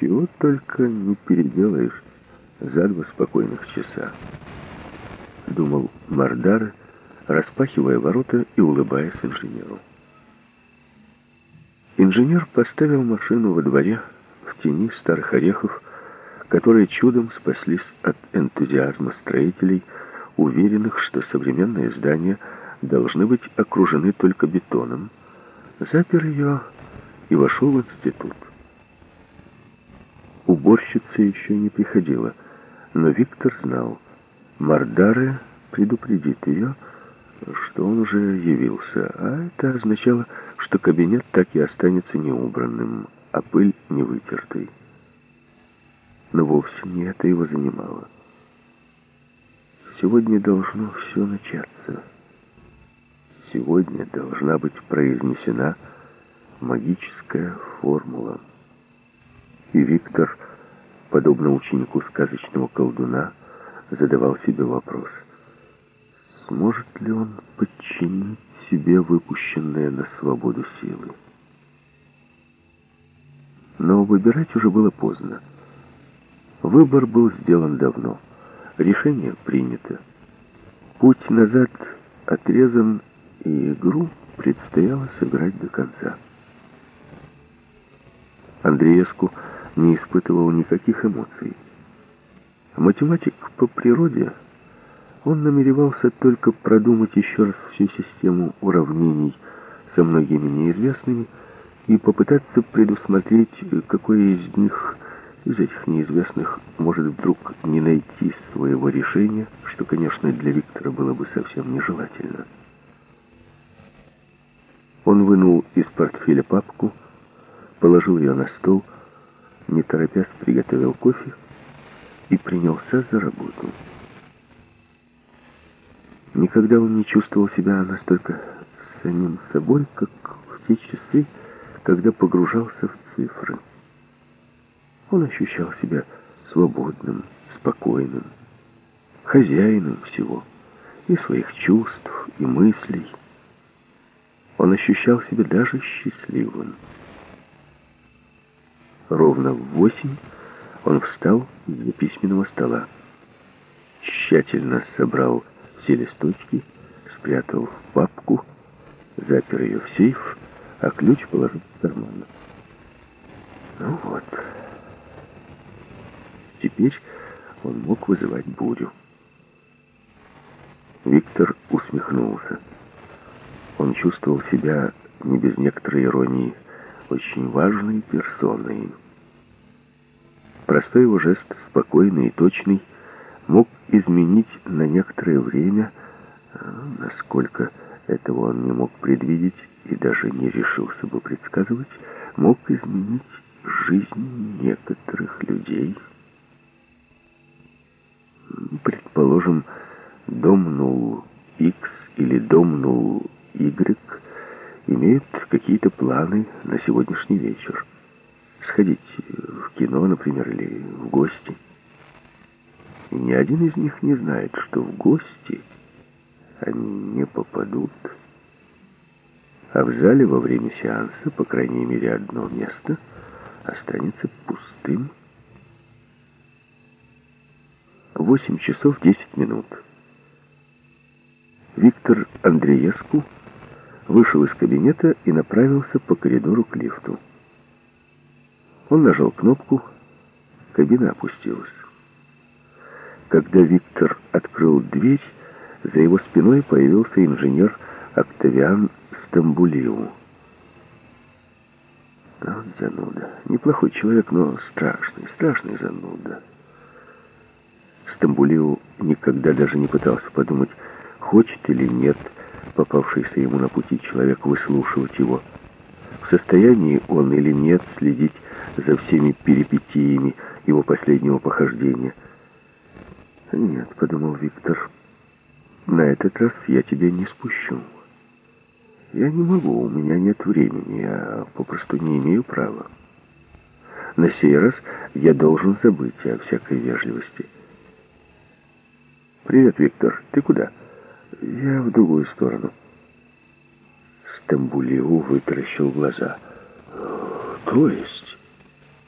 Чего только не переделаешь за два спокойных часа. Думал Мардар, распахивая ворота и улыбаясь инженеру. Инженер поставил машину во дворе в тени старых орехов, которые чудом спаслись от энтузиазма строителей, уверенных, что современные здания должны быть окружены только бетоном, запер ее и вошел в институт. Уборщица еще не приходила, но Виктор знал, Мардаре предупредит ее, что он уже явился, а это означало, что кабинет так и останется неубранным, а пыль не вытертой. Но вовсе не это его занимало. Сегодня должно все начаться. Сегодня должна быть произнесена магическая формула. И Виктор, подобно ученику сказочного колдуна, задавал себе вопрос, сможет ли он подчинить себе выпущенные на свободу силы. Но выбирать уже было поздно. Выбор был сделан давно. Решение принято. Путь назад отрезан, и игру предстояло сыграть до конца. Андреевску не испытывал никаких эмоций. Математик по природе, он намеревался только продумать еще раз всю систему уравнений со многими неизвестными и попытаться предусмотреть, какое из них, из этих неизвестных, может вдруг не найти своего решения, что, конечно, для Виктора было бы совсем нежелательно. Он вынул из портфеля папку, положил ее на стол, не торопясь приготовил кофе и принялся за работу. Никогда он не чувствовал себя настолько самим собой, как в те часы, когда погружался в цифры. Он ощущал себя свободным, спокойным, хозяином всего, и своих чувств, и мыслей. Он ощущал себя даже счастливым. Ровно в восемь он встал из-за письменного стола, тщательно собрал все листочки, спрятал в папку, запер ее в сейф, а ключ положил в карман. Ну вот. Теперь он мог вызывать бурю. Виктор усмехнулся. Он чувствовал себя не без некоторой иронии очень важной персоной. Простой его жест, спокойный и точный, мог изменить на некоторое время, а, насколько этого он не мог предвидеть и даже не решился бы предсказывать, мог изменить жизнь некоторых людей. Предположим, дом нул X или дом нул Y имеют какие-то планы на сегодняшний вечер. Сходить в кино, например, или в гости. И ни один из них не знает, что в гости они не попадут. А в зале во время сеанса, по крайней мере, одно место останется пустым. Восемь часов десять минут. Виктор Андреевску вышел из кабинета и направился по коридору к лифту. Он нажал кнопку, кабина опустилась. Когда Виктор открыл дверь, за его спиной появился инженер Октавиан Стамбулиу. Вот зануда. Неплохой человек, но страшный, страшный зануда. Стамбулиу никогда даже не пытался подумать, хочет или нет попавшийся ему на пути человек выслушивать его. В состоянии он или нет следить за всеми перипетиями его последнего похождения. «Нет», — подумал Виктор, — «на этот раз я тебя не спущу. Я не могу, у меня нет времени, я попросту не имею права. На сей раз я должен забыть о всякой вежливости». «Привет, Виктор, ты куда?» «Я в другую сторону». Стамбулиу вытаращил глаза. «То есть?»